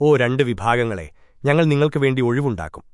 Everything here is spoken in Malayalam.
ഓ രണ്ട് വിഭാഗങ്ങളെ ഞങ്ങൾ നിങ്ങൾക്ക് വേണ്ടി ഒഴിവുണ്ടാക്കും.